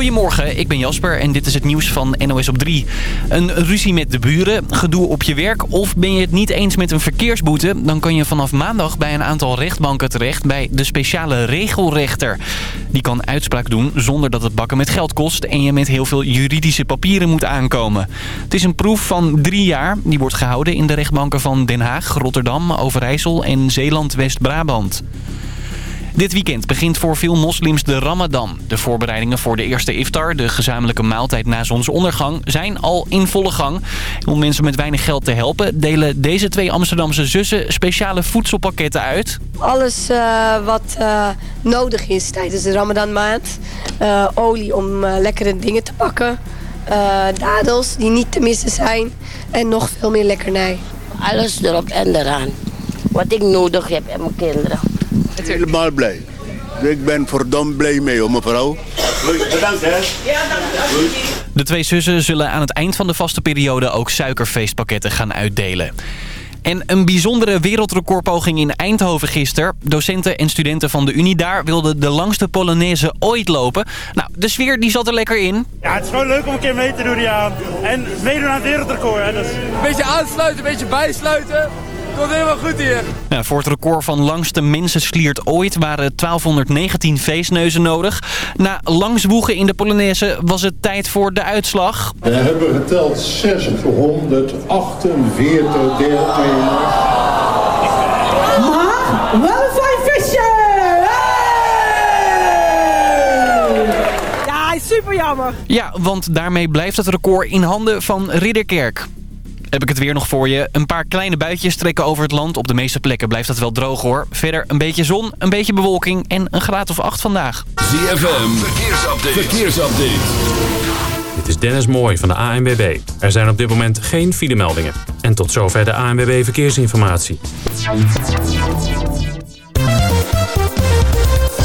Goedemorgen, ik ben Jasper en dit is het nieuws van NOS op 3. Een ruzie met de buren, gedoe op je werk of ben je het niet eens met een verkeersboete... dan kan je vanaf maandag bij een aantal rechtbanken terecht bij de speciale regelrechter. Die kan uitspraak doen zonder dat het bakken met geld kost... en je met heel veel juridische papieren moet aankomen. Het is een proef van drie jaar. Die wordt gehouden in de rechtbanken van Den Haag, Rotterdam, Overijssel en Zeeland-West-Brabant. Dit weekend begint voor veel moslims de Ramadan. De voorbereidingen voor de eerste iftar, de gezamenlijke maaltijd na zonsondergang, zijn al in volle gang. Om mensen met weinig geld te helpen, delen deze twee Amsterdamse zussen speciale voedselpakketten uit. Alles uh, wat uh, nodig is tijdens de Ramadan maand. Uh, olie om lekkere dingen te pakken. dadels die niet te missen zijn. En nog veel meer lekkernij. Alles erop en eraan. Wat ik nodig heb en mijn kinderen. Helemaal blij. Ik ben verdomd blij mee, hoor, mevrouw. Bedankt, hè. Ja, dank De twee zussen zullen aan het eind van de vaste periode ook suikerfeestpakketten gaan uitdelen. En een bijzondere wereldrecordpoging in Eindhoven gisteren. Docenten en studenten van de Unie daar wilden de langste Polonaise ooit lopen. Nou, de sfeer die zat er lekker in. Ja, het is gewoon leuk om een keer mee te doen, ja. En meedoen aan het wereldrecord, hè. Dus... Een beetje aansluiten, een beetje bijsluiten. Komt helemaal goed hier. Ja, voor het record van langste mensensliert ooit waren 1219 feestneuzen nodig. Na lang zwoegen in de Polonaise was het tijd voor de uitslag. We hebben geteld 648 deelnemers. Maar wel vijf vissen! Ja, super jammer. Ja, want daarmee blijft het record in handen van Ridderkerk heb ik het weer nog voor je. Een paar kleine buitjes trekken over het land. Op de meeste plekken blijft het wel droog hoor. Verder een beetje zon, een beetje bewolking en een graad of acht vandaag. ZFM, verkeersupdate. verkeersupdate. Dit is Dennis Mooij van de ANWB. Er zijn op dit moment geen filemeldingen. En tot zover de ANWB Verkeersinformatie.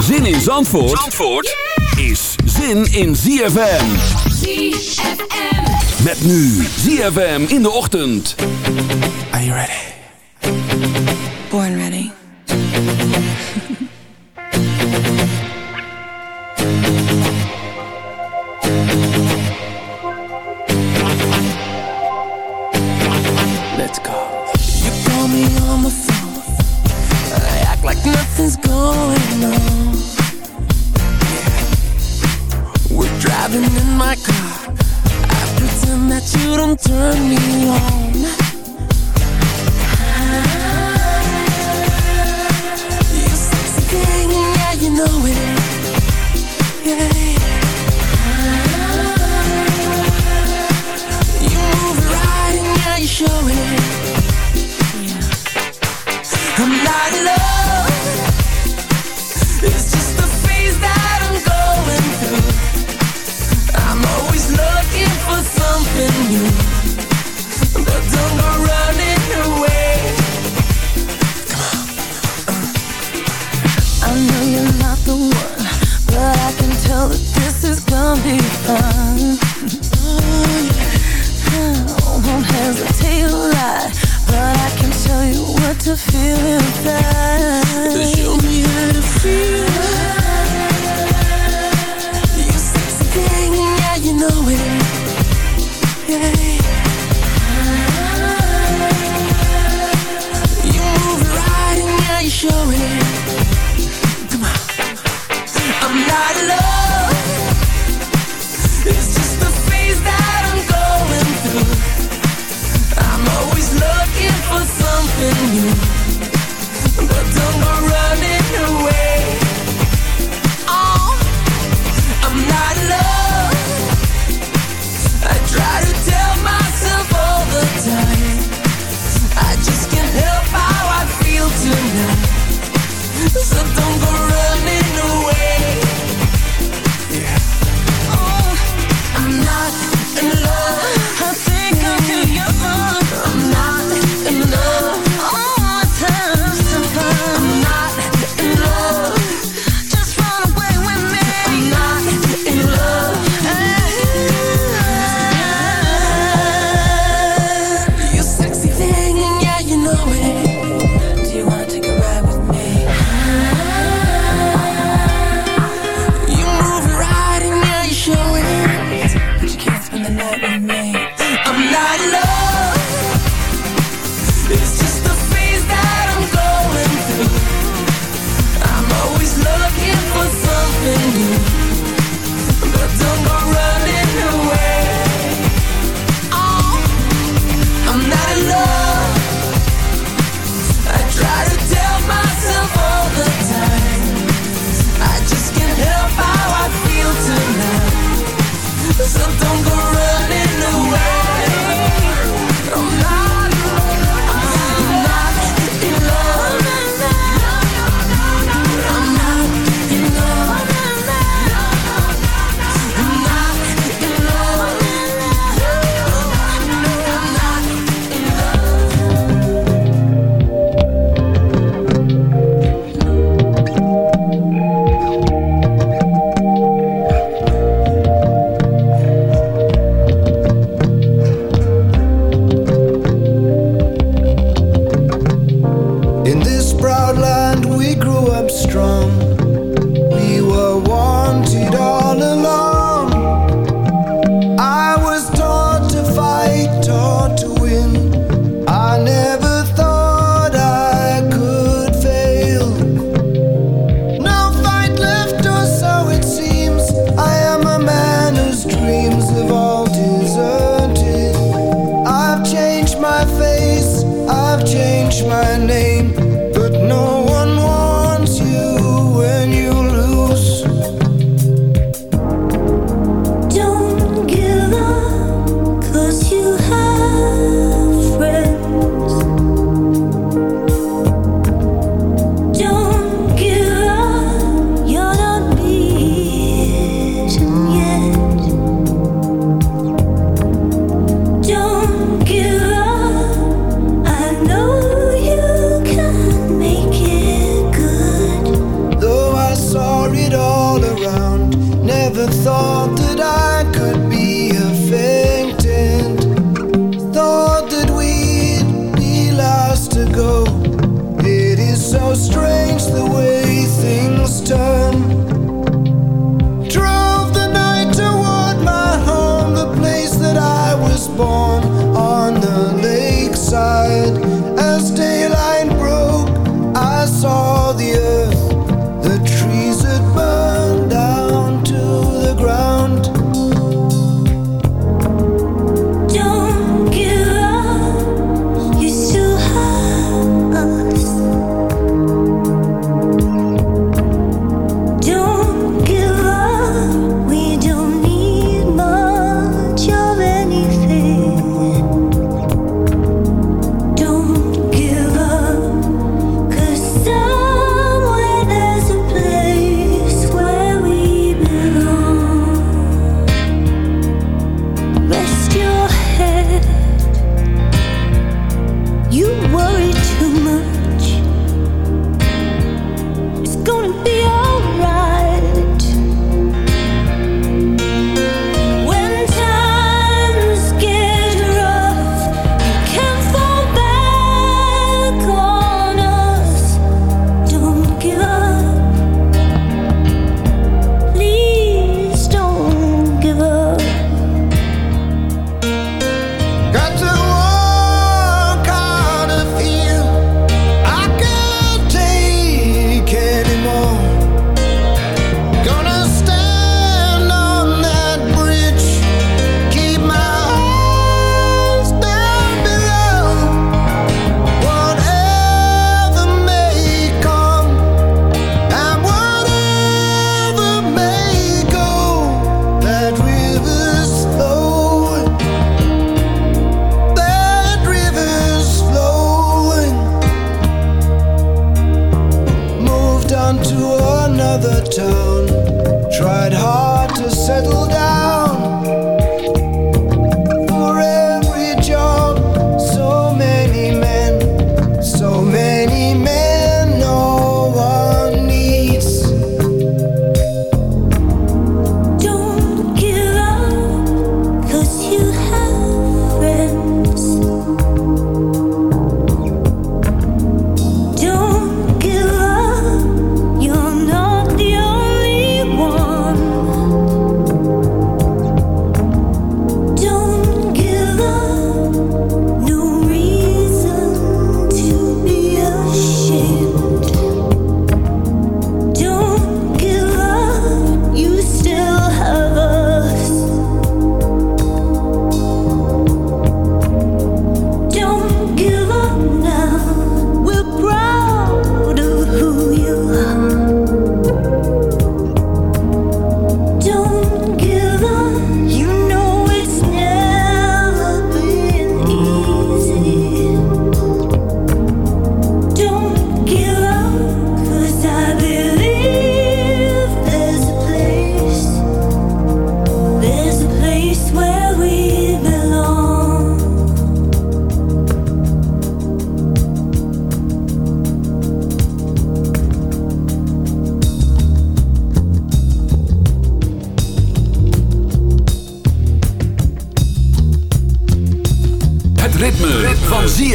Zin in Zandvoort, Zandvoort is zin in ZFM. ZFM. Met nu ZFM in de ochtend. Are you ready? Born ready. Let's go. Like nothing's going on. We're driving in my car. I pretend that you don't turn me on. You sexy thing, yeah, you know it. Yeah. You move right, and yeah, you show it. I'm not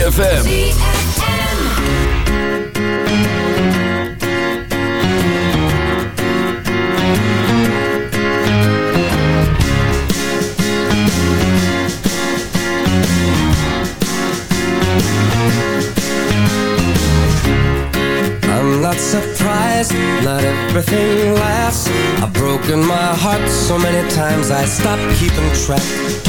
ZFM. I'm not surprised, not everything lasts I've broken my heart so many times I stopped keeping track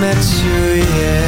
met you yet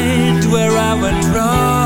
where I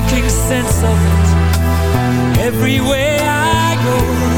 making sense of it. Everywhere I go,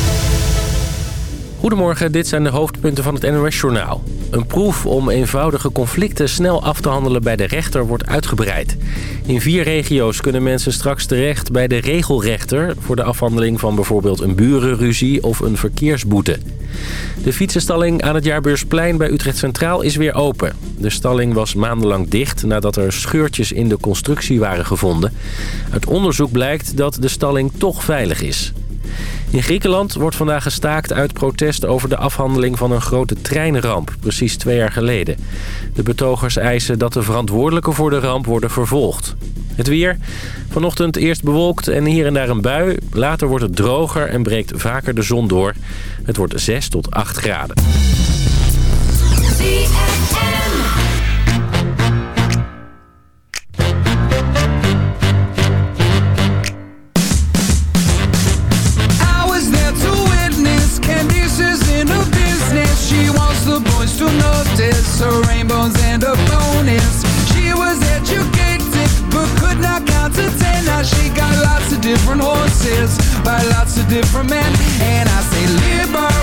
Goedemorgen, dit zijn de hoofdpunten van het NOS-journaal. Een proef om eenvoudige conflicten snel af te handelen bij de rechter wordt uitgebreid. In vier regio's kunnen mensen straks terecht bij de regelrechter... voor de afhandeling van bijvoorbeeld een burenruzie of een verkeersboete. De fietsenstalling aan het Jaarbeursplein bij Utrecht Centraal is weer open. De stalling was maandenlang dicht nadat er scheurtjes in de constructie waren gevonden. Uit onderzoek blijkt dat de stalling toch veilig is. In Griekenland wordt vandaag gestaakt uit protest over de afhandeling van een grote treinramp, precies twee jaar geleden. De betogers eisen dat de verantwoordelijken voor de ramp worden vervolgd. Het weer. Vanochtend eerst bewolkt en hier en daar een bui. Later wordt het droger en breekt vaker de zon door. Het wordt 6 tot 8 graden. by lots of different men. And I say liberty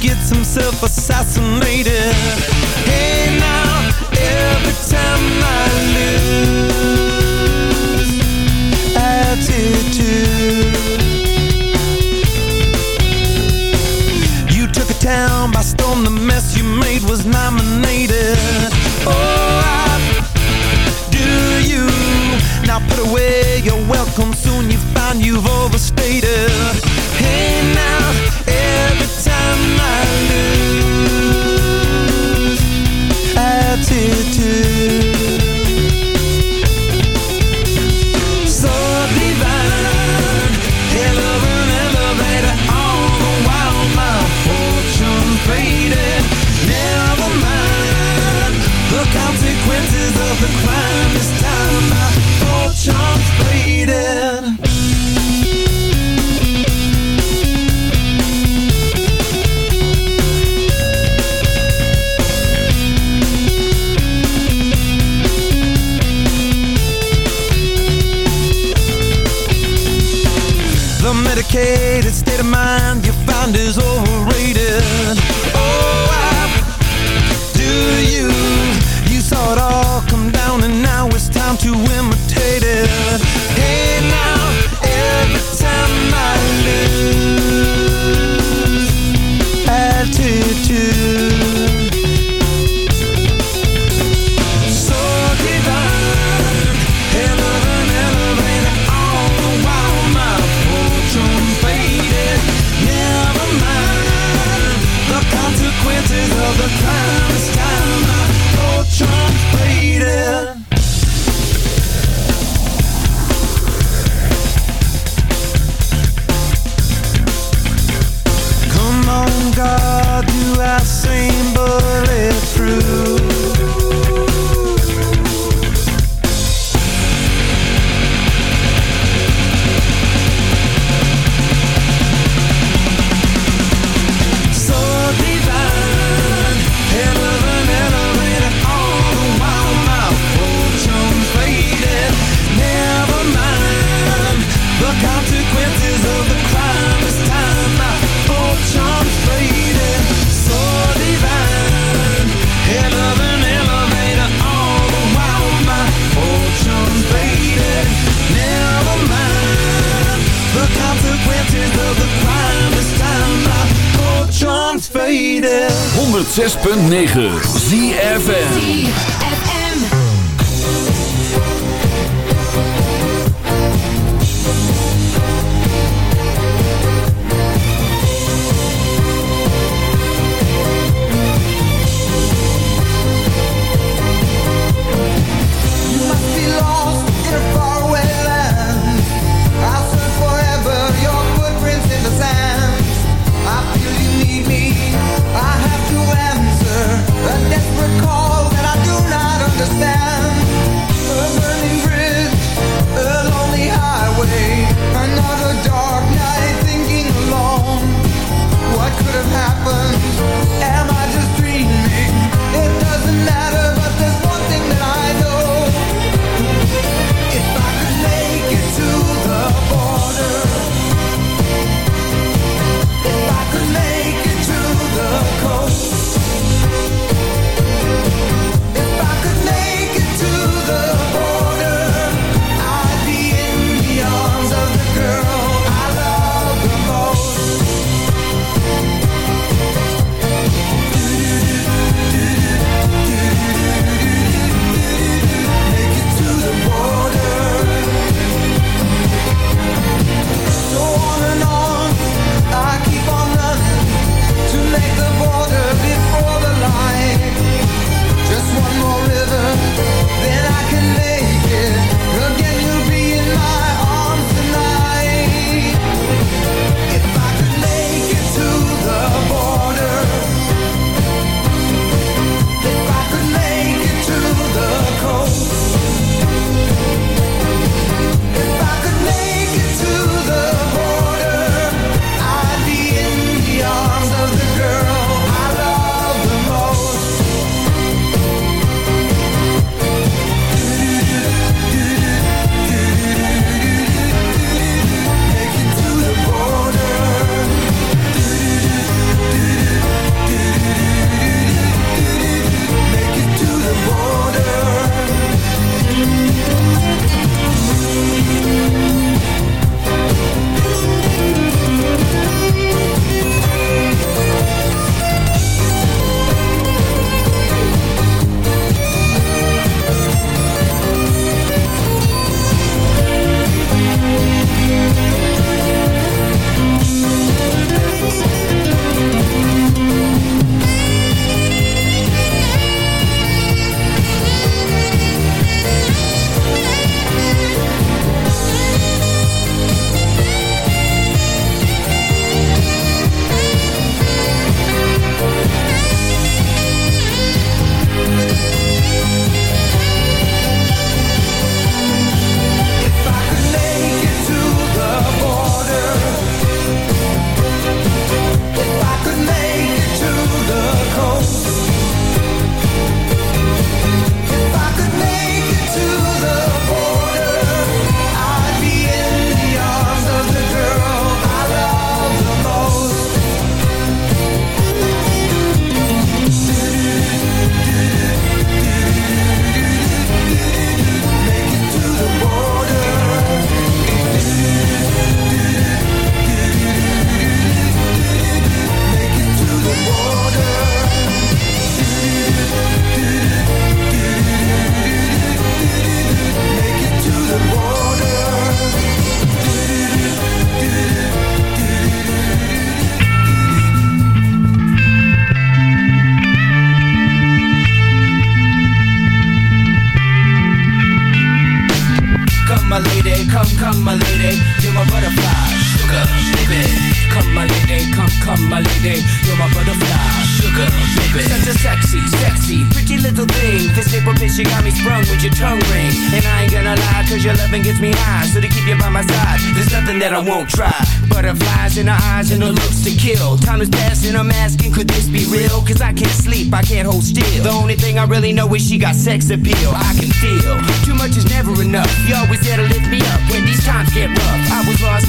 gets himself assassinated. Hey now, every time I lose, attitude. You took a town by storm, the mess you made was nominated. Oh, I do you. Now put away your welcome, soon you find you've overstated.